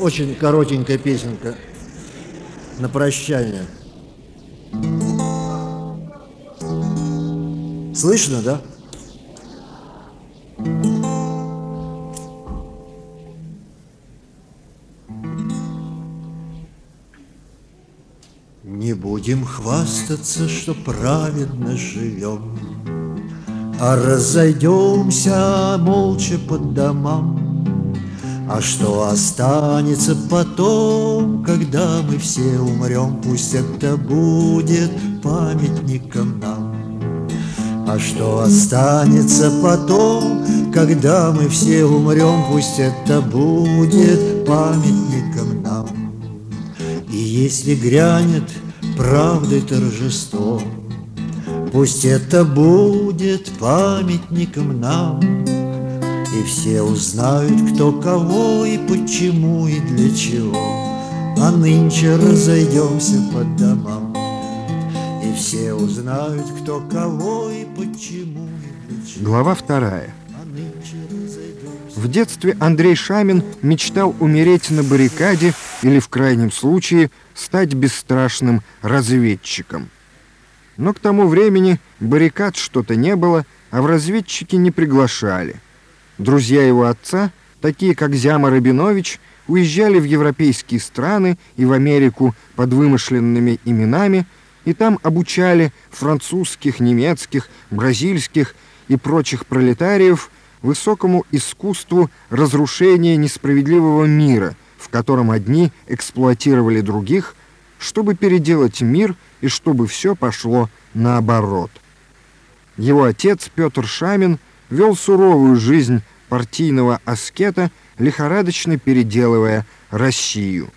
очень коротенькая песенка на прощание. Слышно, да? Не будем хвастаться, что праведно живем, А разойдемся молча по домам. А что останется потом, когда мы все умрем, Пусть это будет памятником нам. А что останется потом, когда мы все умрем, Пусть это будет памятником нам. И если грянет правдой торжество, Пусть это будет памятником нам, И все узнают, кто кого и почему и для чего, А нынче разойдемся по домам. И все узнают, кто кого и почему и для чего. Глава вторая. А. В детстве Андрей Шамин мечтал умереть на баррикаде или, в крайнем случае, стать бесстрашным разведчиком. Но к тому времени баррикад что-то не было, а в разведчики не приглашали. Друзья его отца, такие как Зяма Рабинович, уезжали в европейские страны и в Америку под вымышленными именами, и там обучали французских, немецких, бразильских и прочих пролетариев высокому искусству разрушения несправедливого мира, в котором одни эксплуатировали других, чтобы переделать мир и чтобы все пошло наоборот. Его отец Петр Шамин вел суровую жизнь партийного аскета, лихорадочно переделывая Россию.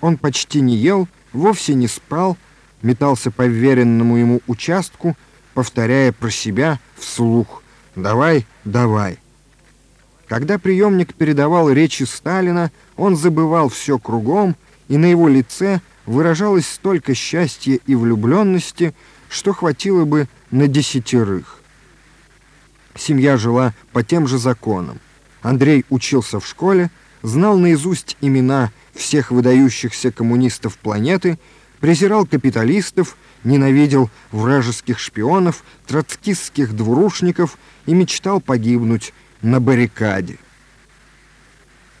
Он почти не ел, вовсе не спал, метался по вверенному ему участку, повторяя про себя вслух «давай, давай». Когда приемник передавал речи Сталина, он забывал все кругом, и на его лице выражалось столько счастья и влюбленности, что хватило бы на десятерых. Семья жила по тем же законам. Андрей учился в школе, знал наизусть имена всех выдающихся коммунистов планеты, презирал капиталистов, ненавидел вражеских шпионов, троцкистских двурушников и мечтал погибнуть на баррикаде.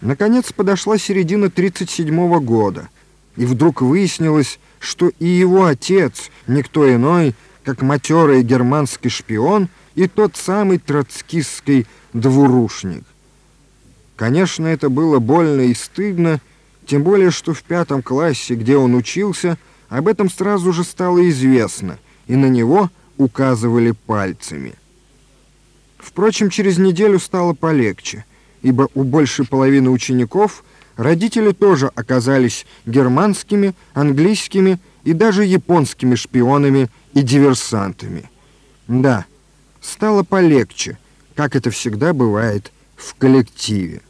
Наконец подошла середина 1937 года, и вдруг выяснилось, что и его отец, никто иной, как матерый германский шпион и тот самый троцкистский двурушник. Конечно, это было больно и стыдно, тем более, что в пятом классе, где он учился, об этом сразу же стало известно, и на него указывали пальцами. Впрочем, через неделю стало полегче, ибо у большей половины учеников родители тоже оказались германскими, английскими и даже японскими шпионами и диверсантами. Да, стало полегче, как это всегда бывает в коллективе.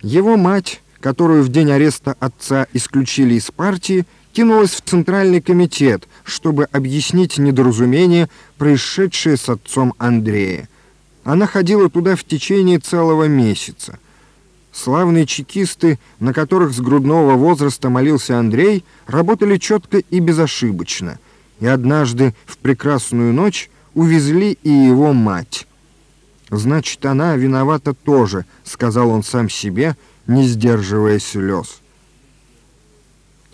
Его мать, которую в день ареста отца исключили из партии, кинулась в Центральный комитет, чтобы объяснить недоразумение, происшедшее с отцом Андрея. Она ходила туда в течение целого месяца. Славные чекисты, на которых с грудного возраста молился Андрей, работали четко и безошибочно. И однажды в прекрасную ночь увезли и его мать. «Значит, она виновата тоже», — сказал он сам себе, не сдерживая слез.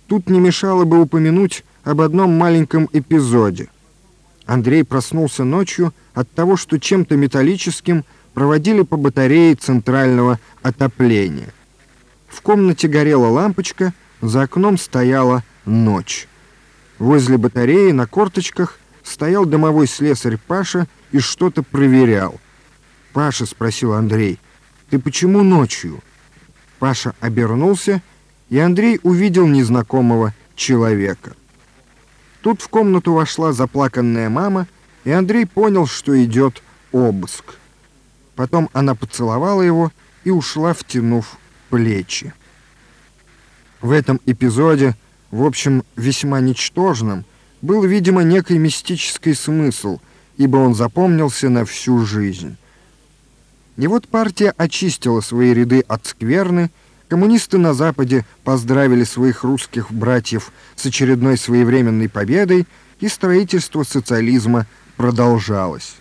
Тут не мешало бы упомянуть об одном маленьком эпизоде. Андрей проснулся ночью от того, что чем-то металлическим проводили по батарее центрального отопления. В комнате горела лампочка, за окном стояла ночь. Возле батареи на корточках стоял домовой слесарь Паша и что-то проверял. «Паша», — спросил Андрей, — «ты почему ночью?» Паша обернулся, и Андрей увидел незнакомого человека. Тут в комнату вошла заплаканная мама, и Андрей понял, что идет обыск. Потом она поцеловала его и ушла, втянув плечи. В этом эпизоде, в общем, весьма ничтожном, был, видимо, некий мистический смысл, ибо он запомнился на всю жизнь. И вот партия очистила свои ряды от скверны, Коммунисты на Западе поздравили своих русских братьев с очередной своевременной победой, и строительство социализма продолжалось.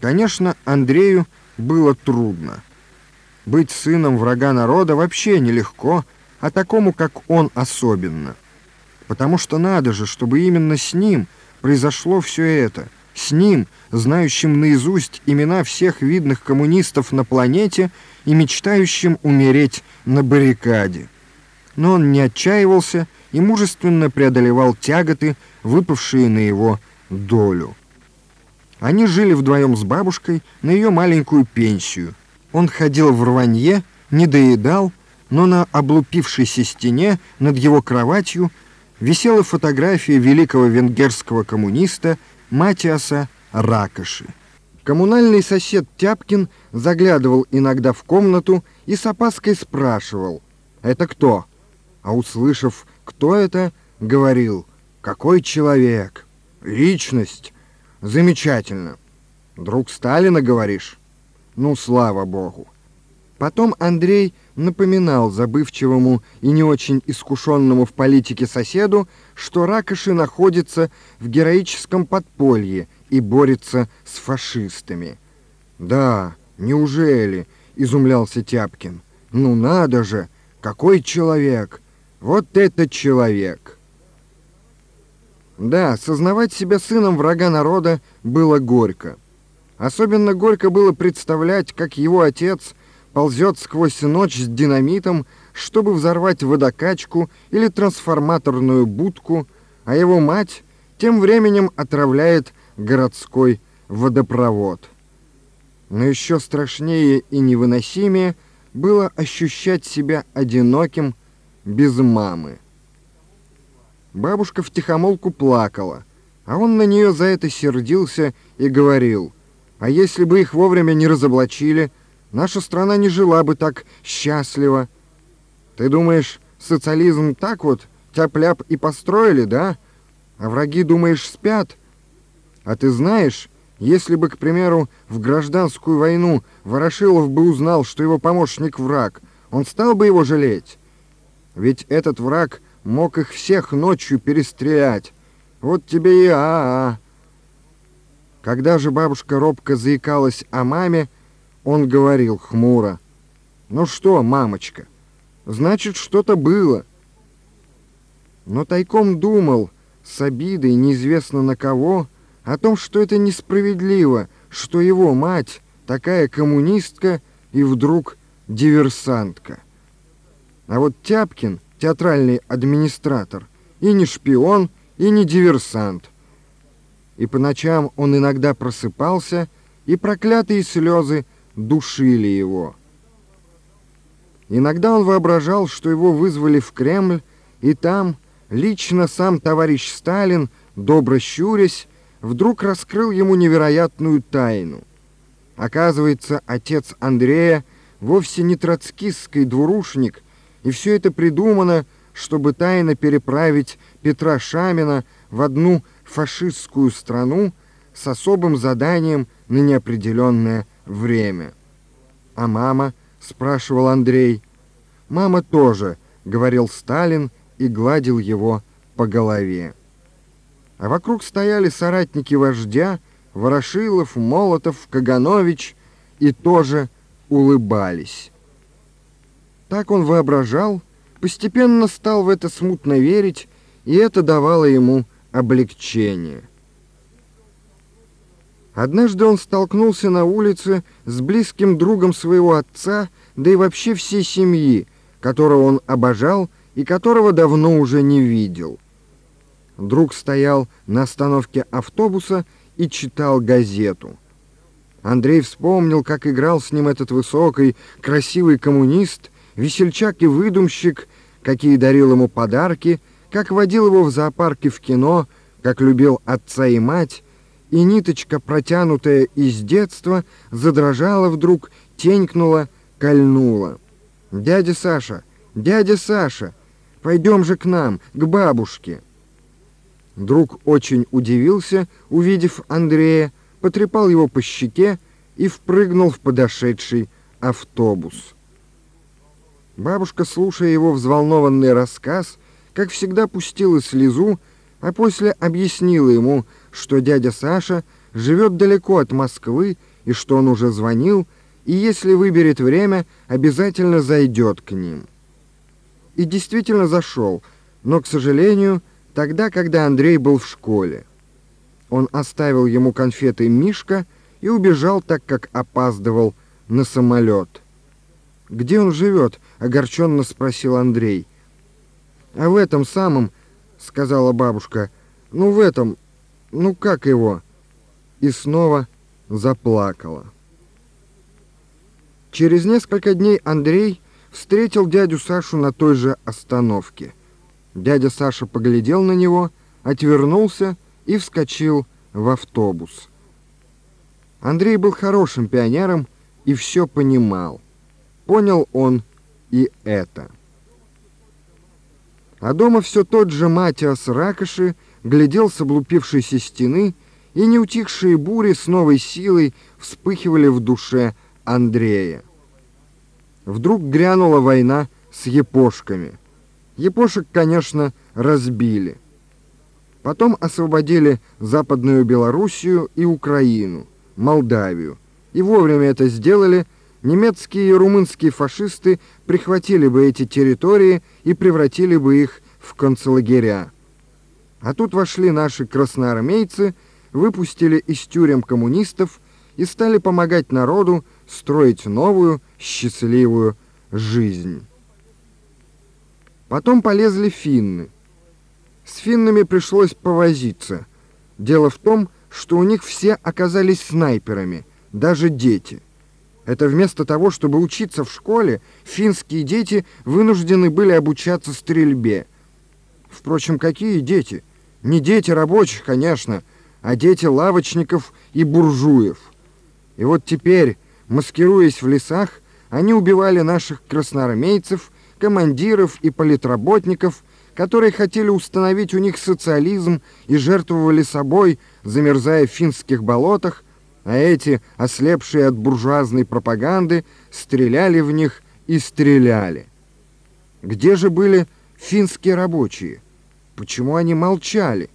Конечно, Андрею было трудно. Быть сыном врага народа вообще нелегко, а такому, как он, особенно. Потому что надо же, чтобы именно с ним произошло все это. С ним, знающим наизусть имена всех видных коммунистов на планете и мечтающим умереть на баррикаде. Но он не отчаивался и мужественно преодолевал тяготы, выпавшие на его долю. Они жили вдвоем с бабушкой на ее маленькую пенсию. Он ходил в рванье, не доедал, но на облупившейся стене над его кроватью висела фотография великого венгерского коммуниста Матиаса Ракоши. Коммунальный сосед Тяпкин заглядывал иногда в комнату и с опаской спрашивал «Это кто?», а услышав «Кто это?», говорил «Какой человек? Личность? Замечательно. Друг Сталина, говоришь? Ну, слава богу». Потом Андрей напоминал забывчивому и не очень искушенному в политике соседу, что Ракоши находится в героическом подполье и борется с фашистами. «Да, неужели?» — изумлялся Тяпкин. «Ну надо же! Какой человек! Вот это человек!» Да, сознавать себя сыном врага народа было горько. Особенно горько было представлять, как его отец ползет сквозь ночь с динамитом, чтобы взорвать водокачку или трансформаторную будку, а его мать тем временем отравляет городской водопровод. Но еще страшнее и невыносимее было ощущать себя одиноким без мамы. Бабушка втихомолку плакала, а он на нее за это сердился и говорил, а если бы их вовремя не разоблачили, наша страна не жила бы так счастливо. Ты думаешь, социализм так вот тяп-ляп и построили, да? А враги, думаешь, спят? А ты знаешь, если бы, к примеру, в гражданскую войну Ворошилов бы узнал, что его помощник враг, он стал бы его жалеть? Ведь этот враг мог их всех ночью перестрелять. Вот тебе и а-а. Когда же бабушка робко заикалась о маме, он говорил хмуро. «Ну что, мамочка, значит, что-то было». Но тайком думал, с обидой неизвестно на кого, о том, что это несправедливо, что его мать такая коммунистка и вдруг диверсантка. А вот Тяпкин, театральный администратор, и не шпион, и не диверсант. И по ночам он иногда просыпался, и проклятые слезы душили его. Иногда он воображал, что его вызвали в Кремль, и там лично сам товарищ Сталин, добро щурясь, вдруг раскрыл ему невероятную тайну. Оказывается, отец Андрея вовсе не троцкистский двурушник, и все это придумано, чтобы тайно переправить Петра Шамина в одну фашистскую страну с особым заданием на неопределенное время. «А мама?» — спрашивал Андрей. «Мама тоже», — говорил Сталин и гладил его по голове. А вокруг стояли соратники вождя, Ворошилов, Молотов, Каганович, и тоже улыбались. Так он воображал, постепенно стал в это смутно верить, и это давало ему облегчение. Однажды он столкнулся на улице с близким другом своего отца, да и вообще всей семьи, которого он обожал и которого давно уже не видел. Друг стоял на остановке автобуса и читал газету. Андрей вспомнил, как играл с ним этот высокий, красивый коммунист, весельчак и выдумщик, какие дарил ему подарки, как водил его в зоопарке в кино, как любил отца и мать, и ниточка, протянутая из детства, задрожала вдруг, тенькнула, кольнула. «Дядя Саша! Дядя Саша! Пойдем же к нам, к бабушке!» Друг очень удивился, увидев Андрея, потрепал его по щеке и впрыгнул в подошедший автобус. Бабушка, слушая его взволнованный рассказ, как всегда пустила слезу, а после объяснила ему, что дядя Саша живет далеко от Москвы и что он уже звонил, и если выберет время, обязательно зайдет к ним. И действительно зашел, но, к сожалению, тогда, когда Андрей был в школе. Он оставил ему конфеты Мишка и убежал, так как опаздывал на самолет. «Где он живет?» — огорченно спросил Андрей. «А в этом самом...» — сказала бабушка. «Ну, в этом... Ну, как его?» И снова заплакала. Через несколько дней Андрей встретил дядю Сашу на той же остановке. Дядя Саша поглядел на него, отвернулся и вскочил в автобус. Андрей был хорошим пионером и все понимал. Понял он и это. А дома все тот же Матиас Ракоши глядел с облупившейся стены, и неутихшие бури с новой силой вспыхивали в душе Андрея. Вдруг грянула война с епошками. Епошек, конечно, разбили. Потом освободили Западную Белоруссию и Украину, Молдавию. И вовремя это сделали – немецкие и румынские фашисты прихватили бы эти территории и превратили бы их в концлагеря. А тут вошли наши красноармейцы, выпустили из тюрем коммунистов и стали помогать народу строить новую счастливую жизнь. Потом полезли финны. С финнами пришлось повозиться. Дело в том, что у них все оказались снайперами, даже дети. Это вместо того, чтобы учиться в школе, финские дети вынуждены были обучаться стрельбе. Впрочем, какие дети? Не дети рабочих, конечно, а дети лавочников и буржуев. И вот теперь, маскируясь в лесах, они убивали наших красноармейцев, командиров и политработников, которые хотели установить у них социализм и жертвовали собой, замерзая в финских болотах, а эти, ослепшие от буржуазной пропаганды, стреляли в них и стреляли. Где же были финские рабочие? Почему они молчали?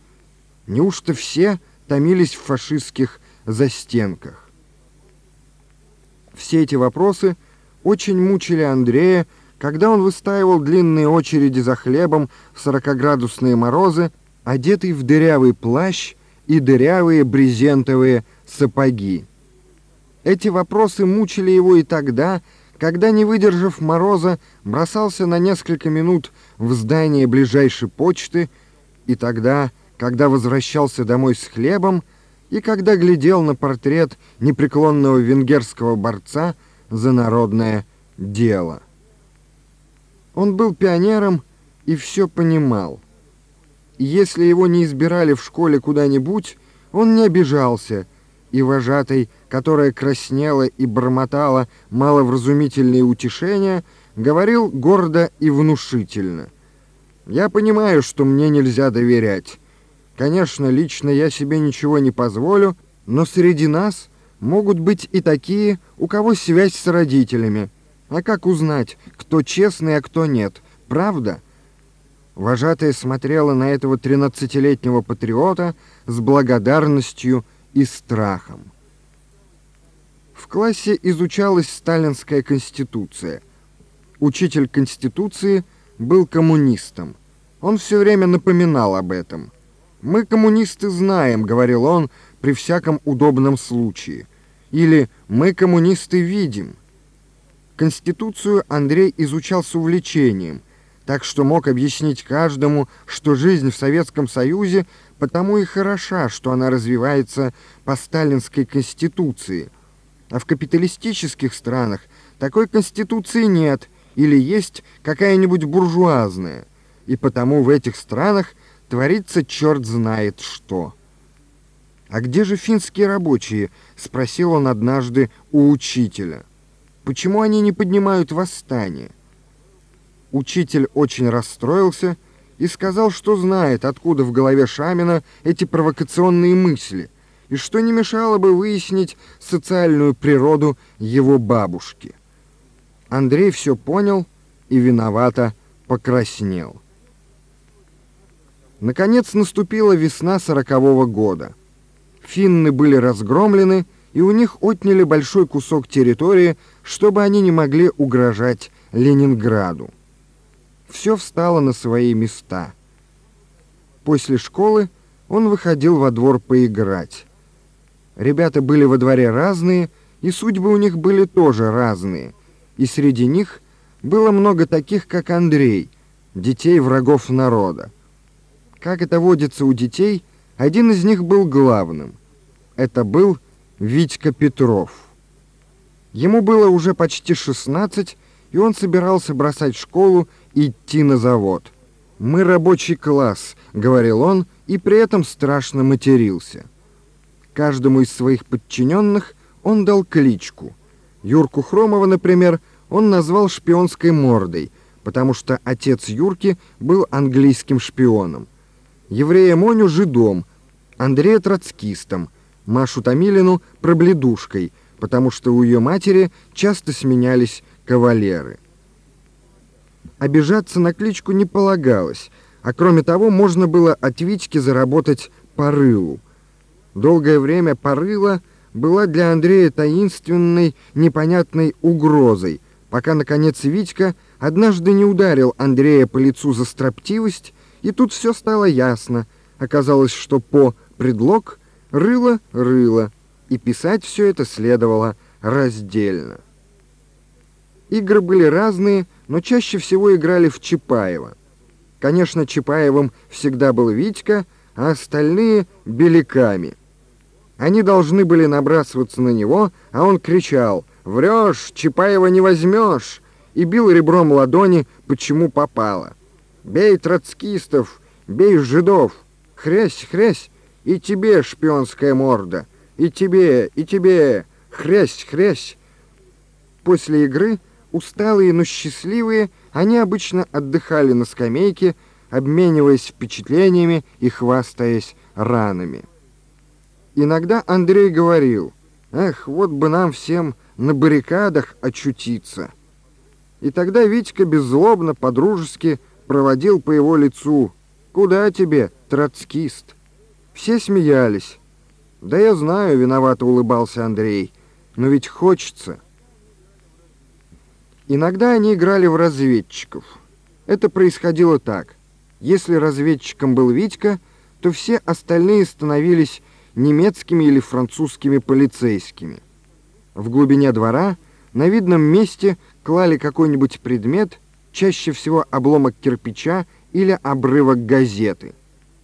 Неужто все томились в фашистских застенках? Все эти вопросы очень мучили Андрея, когда он выстаивал длинные очереди за хлебом в сорокоградусные морозы, одетый в дырявый плащ и дырявые брезентовые сапоги. Эти вопросы мучили его и тогда, когда, не выдержав мороза, бросался на несколько минут в здание ближайшей почты, и тогда, когда возвращался домой с хлебом, и когда глядел на портрет непреклонного венгерского борца за народное дело. Он был пионером и все понимал. Если его не избирали в школе куда-нибудь, он не обижался – и вожатой, которая краснела и бормотала маловразумительные утешения, говорил гордо и внушительно. «Я понимаю, что мне нельзя доверять. Конечно, лично я себе ничего не позволю, но среди нас могут быть и такие, у кого связь с родителями. А как узнать, кто честный, а кто нет? Правда?» Вожатая смотрела на этого тринадцатилетнего патриота с благодарностью и страхом. В классе изучалась сталинская конституция. Учитель конституции был коммунистом. Он все время напоминал об этом. «Мы, коммунисты, знаем», — говорил он при всяком удобном случае. Или «Мы, коммунисты, видим». Конституцию Андрей изучал с увлечением, так что мог объяснить каждому, что жизнь в Советском Союзе Потому и хороша, что она развивается по сталинской конституции. А в капиталистических странах такой конституции нет или есть какая-нибудь буржуазная. И потому в этих странах творится черт знает что. «А где же финские рабочие?» — спросил он однажды у учителя. «Почему они не поднимают восстание?» Учитель очень расстроился и сказал, что знает, откуда в голове Шамина эти провокационные мысли, и что не мешало бы выяснить социальную природу его бабушки. Андрей все понял и виновато покраснел. Наконец наступила весна сорокового года. Финны были разгромлены, и у них отняли большой кусок территории, чтобы они не могли угрожать Ленинграду. Все встало на свои места. После школы он выходил во двор поиграть. Ребята были во дворе разные, и судьбы у них были тоже разные. И среди них было много таких, как Андрей, детей врагов народа. Как это водится у детей, один из них был главным. Это был Витька Петров. Ему было уже почти 16, и он собирался бросать школу идти на завод. «Мы рабочий класс», — говорил он, и при этом страшно матерился. Каждому из своих подчиненных он дал кличку. Юрку Хромова, например, он назвал шпионской мордой, потому что отец Юрки был английским шпионом. Еврея Моню — жидом, Андрея — троцкистом, Машу Томилину — пробледушкой, потому что у ее матери часто сменялись кавалеры. Обижаться на кличку не полагалось, а кроме того можно было от Витьки заработать по рылу. Долгое время порыла была для Андрея таинственной, непонятной угрозой, пока, наконец, Витька однажды не ударил Андрея по лицу за строптивость, и тут все стало ясно. Оказалось, что по предлог рыло-рыло, и писать все это следовало раздельно. Игры были разные, но чаще всего играли в Чапаева. Конечно, Чапаевым всегда был Витька, а остальные — беляками — они должны были набрасываться на него, а он кричал «Врешь, Чапаева не возьмешь!» и бил ребром ладони, почему попало. «Бей троцкистов, бей жидов! Хрясь, хрясь! И тебе, шпионская морда! И тебе, и тебе! Хрясь, хрясь!» После игры, усталые, но счастливые, они обычно отдыхали на скамейке, обмениваясь впечатлениями и хвастаясь ранами. Иногда Андрей говорил, «Эх, вот бы нам всем на баррикадах очутиться». И тогда Витька беззлобно, подружески проводил по его лицу. «Куда тебе, троцкист?» Все смеялись. «Да я знаю», — виновато улыбался Андрей, «но ведь хочется». Иногда они играли в разведчиков. Это происходило так. Если разведчиком был Витька, то все остальные становились немецкими или французскими полицейскими. В глубине двора на видном месте клали какой-нибудь предмет, чаще всего обломок кирпича или обрывок газеты.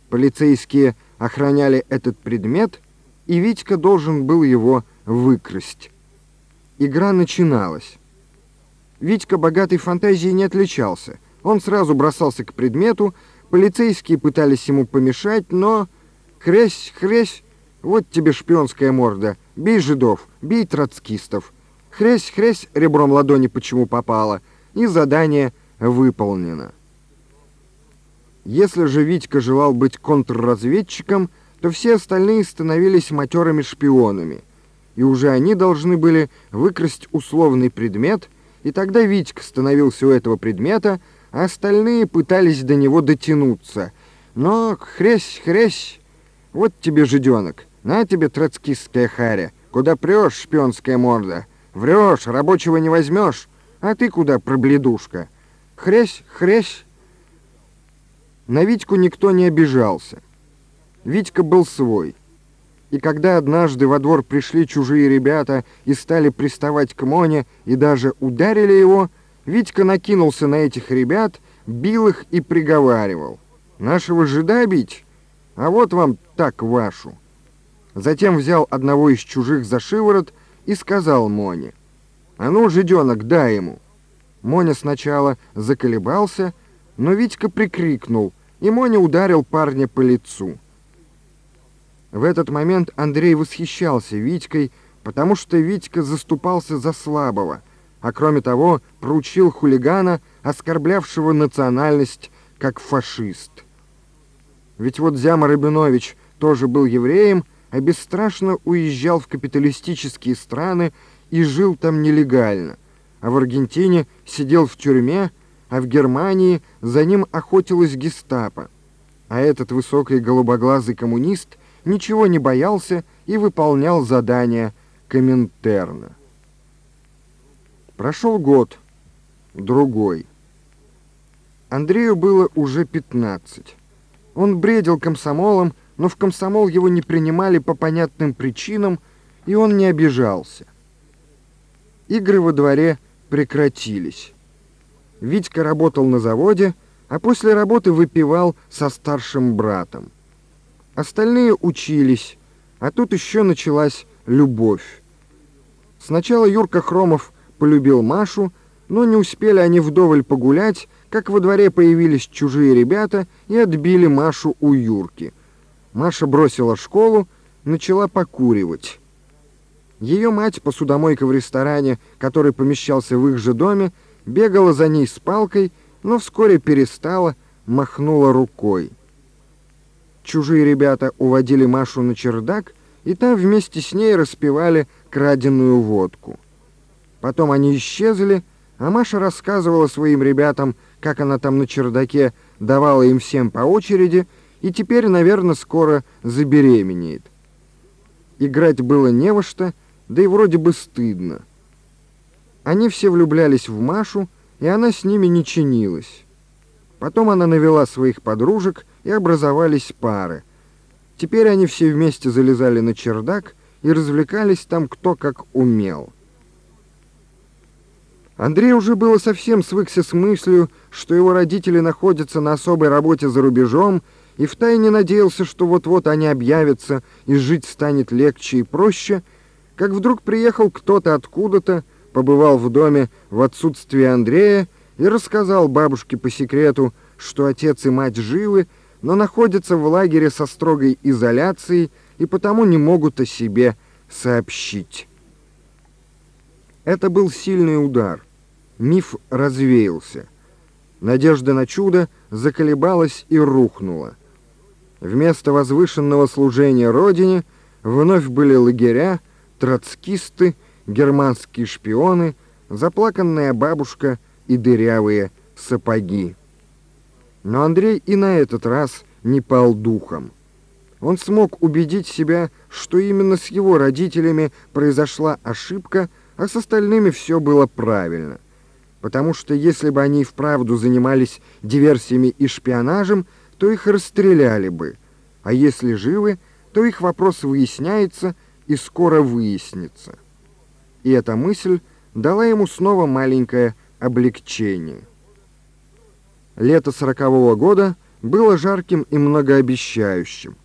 Полицейские охраняли этот предмет, и Витька должен был его выкрасть. Игра начиналась. Витька богатой фантазией не отличался. Он сразу бросался к предмету, полицейские пытались ему помешать, но... Хрясь, хрясь, вот тебе шпионская морда. Бей жидов, бей троцкистов. Хрясь-хрясь ребром ладони почему попало. И задание выполнено. Если же Витька желал быть контрразведчиком, то все остальные становились матерыми шпионами. И уже они должны были выкрасть условный предмет, и тогда Витька становился у этого предмета, а остальные пытались до него дотянуться. Но хрясь-хрясь, вот тебе жиденок. На тебе, троцкистская харя, куда прешь, шпионская морда? Врешь, рабочего не возьмешь, а ты куда, пробледушка? Хрясь, хрясь. На Витьку никто не обижался. Витька был свой. И когда однажды во двор пришли чужие ребята и стали приставать к Моне и даже ударили его, Витька накинулся на этих ребят, бил их и приговаривал. «Нашего жида бить? А вот вам так вашу». Затем взял одного из чужих за шиворот и сказал Моне, «А ну, жиденок, дай ему!» Моня сначала заколебался, но Витька прикрикнул, и Моня ударил парня по лицу. В этот момент Андрей восхищался Витькой, потому что Витька заступался за слабого, а кроме того проучил хулигана, оскорблявшего национальность, как фашист. Ведь вот Зяма Рабинович тоже был евреем, а бесстрашно уезжал в капиталистические страны и жил там нелегально, а в Аргентине сидел в тюрьме, а в Германии за ним охотилась гестапо. А этот высокий голубоглазый коммунист ничего не боялся и выполнял задания Коминтерна. Прошел год, другой. Андрею было уже 15. Он бредил комсомолом, но в комсомол его не принимали по понятным причинам, и он не обижался. Игры во дворе прекратились. Витька работал на заводе, а после работы выпивал со старшим братом. Остальные учились, а тут еще началась любовь. Сначала Юрка Хромов полюбил Машу, но не успели они вдоволь погулять, как во дворе появились чужие ребята и отбили Машу у Юрки. Маша бросила школу, начала покуривать. Ее мать, посудомойка в ресторане, который помещался в их же доме, бегала за ней с палкой, но вскоре перестала, махнула рукой. Чужие ребята уводили Машу на чердак, и там вместе с ней распивали краденую водку. Потом они исчезли, а Маша рассказывала своим ребятам, как она там на чердаке давала им всем по очереди, и теперь, наверное, скоро забеременеет. Играть было не во что, да и вроде бы стыдно. Они все влюблялись в Машу, и она с ними не чинилась. Потом она навела своих подружек, и образовались пары. Теперь они все вместе залезали на чердак и развлекались там кто как умел. Андрей уже было совсем свыкся с мыслью, что его родители находятся на особой работе за рубежом, и втайне надеялся, что вот-вот они объявятся, и жить станет легче и проще — как вдруг приехал кто-то откуда-то, побывал в доме в отсутствие Андрея и рассказал бабушке по секрету, что отец и мать живы, но находятся в лагере со строгой изоляцией и потому не могут о себе сообщить. Это был сильный удар. Миф развеялся. Надежда на чудо заколебалась и рухнула. Вместо возвышенного служения Родине вновь были лагеря, троцкисты, германские шпионы, заплаканная бабушка и дырявые сапоги. Но Андрей и на этот раз не пал духом. Он смог убедить себя, что именно с его родителями произошла ошибка, а с остальными все было правильно. Потому что если бы они вправду занимались диверсиями и шпионажем, то их расстреляли бы. А если живы, то их вопрос выясняется – и скоро выяснится. И эта мысль дала ему снова маленькое облегчение. Лето сорокового года было жарким и многообещающим.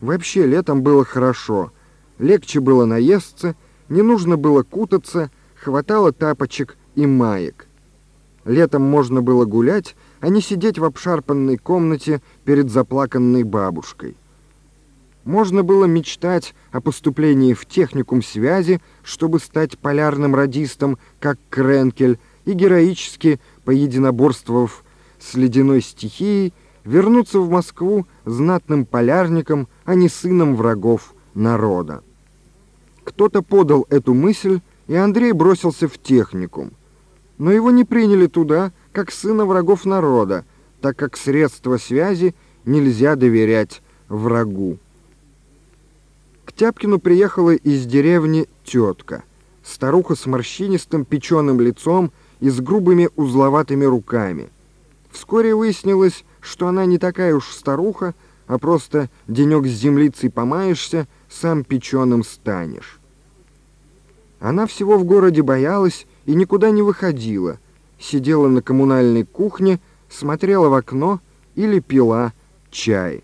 Вообще летом было хорошо, легче было наесться, не нужно было кутаться, хватало тапочек и маек. Летом можно было гулять, а не сидеть в обшарпанной комнате перед заплаканной бабушкой. Можно было мечтать о поступлении в техникум связи, чтобы стать полярным радистом, как Кренкель, и героически, поединоборствовав с ледяной стихией, вернуться в Москву знатным полярником, а не сыном врагов народа. Кто-то подал эту мысль, и Андрей бросился в техникум. Но его не приняли туда, как сына врагов народа, так как средства связи нельзя доверять врагу. К Тяпкину приехала из деревни тетка, старуха с морщинистым печеным лицом и с грубыми узловатыми руками. Вскоре выяснилось, что она не такая уж старуха, а просто денек с землицей помаешься, сам печеным станешь. Она всего в городе боялась и никуда не выходила, сидела на коммунальной кухне, смотрела в окно или пила чай.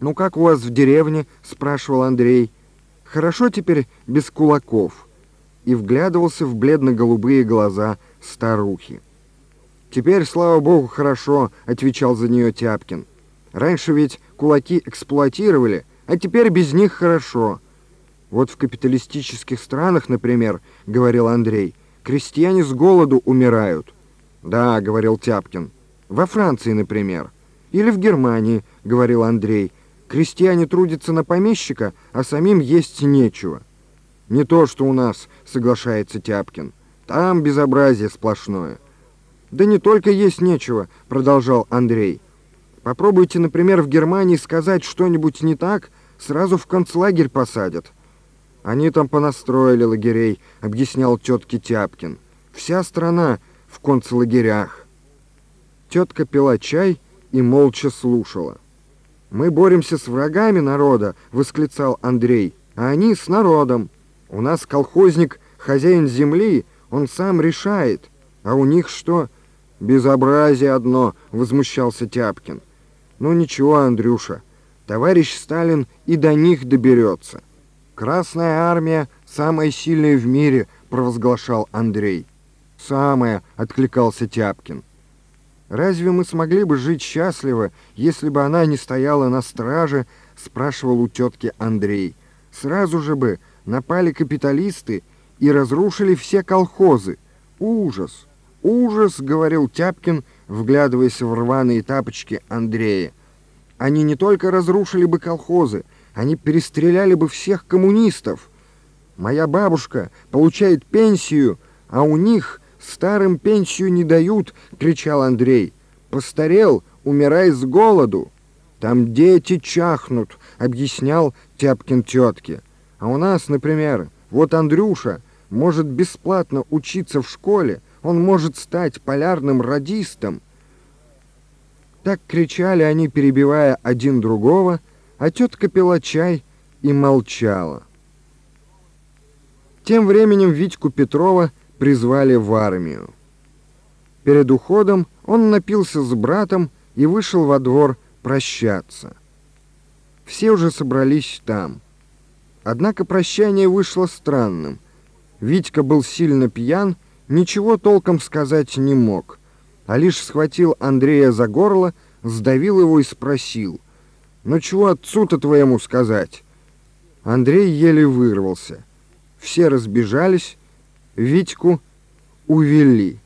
«Ну как у вас в деревне?» — спрашивал Андрей. «Хорошо теперь без кулаков?» И вглядывался в бледно-голубые глаза старухи. «Теперь, слава богу, хорошо», — отвечал за нее Тяпкин. «Раньше ведь кулаки эксплуатировали, а теперь без них хорошо». «Вот в капиталистических странах, например, — говорил Андрей, — крестьяне с голоду умирают». «Да», — говорил Тяпкин. «Во Франции, например». «Или в Германии», — говорил Андрей, Крестьяне трудятся на помещика, а самим есть нечего. Не то, что у нас, соглашается Тяпкин. Там безобразие сплошное. Да не только есть нечего, продолжал Андрей. Попробуйте, например, в Германии сказать что-нибудь не так, сразу в концлагерь посадят. Они там понастроили лагерей, объяснял тетке Тяпкин. Вся страна в концлагерях. Тетка пила чай и молча слушала. «Мы боремся с врагами народа», — восклицал Андрей, — «а они с народом. У нас колхозник, хозяин земли, он сам решает. А у них что?» «Безобразие одно», — возмущался Тяпкин. «Ну ничего, Андрюша, товарищ Сталин и до них доберется». «Красная армия самая сильная в мире», — провозглашал Андрей. «Самая», — откликался Тяпкин. «Разве мы смогли бы жить счастливо, если бы она не стояла на страже?» — спрашивал у тетки Андрей. «Сразу же бы напали капиталисты и разрушили все колхозы. Ужас! Ужас!» — говорил Тяпкин, вглядываясь в рваные тапочки Андрея. «Они не только разрушили бы колхозы, они перестреляли бы всех коммунистов. Моя бабушка получает пенсию, а у них старым пенсию не дают, кричал Андрей. Постарел, умирай с голоду. Там дети чахнут, объяснял Тяпкин тетке. А у нас, например, вот Андрюша может бесплатно учиться в школе, он может стать полярным радистом. Так кричали они, перебивая один другого, а тетка пила чай и молчала. Тем временем Витьку Петрова призвали в армию. Перед уходом он напился с братом и вышел во двор прощаться. Все уже собрались там. Однако прощание вышло странным. Витька был сильно пьян, ничего толком сказать не мог, а лишь схватил Андрея за горло, сдавил его и спросил, «Ну чего отцу-то твоему сказать?» Андрей еле вырвался. Все разбежались, Витьку увели.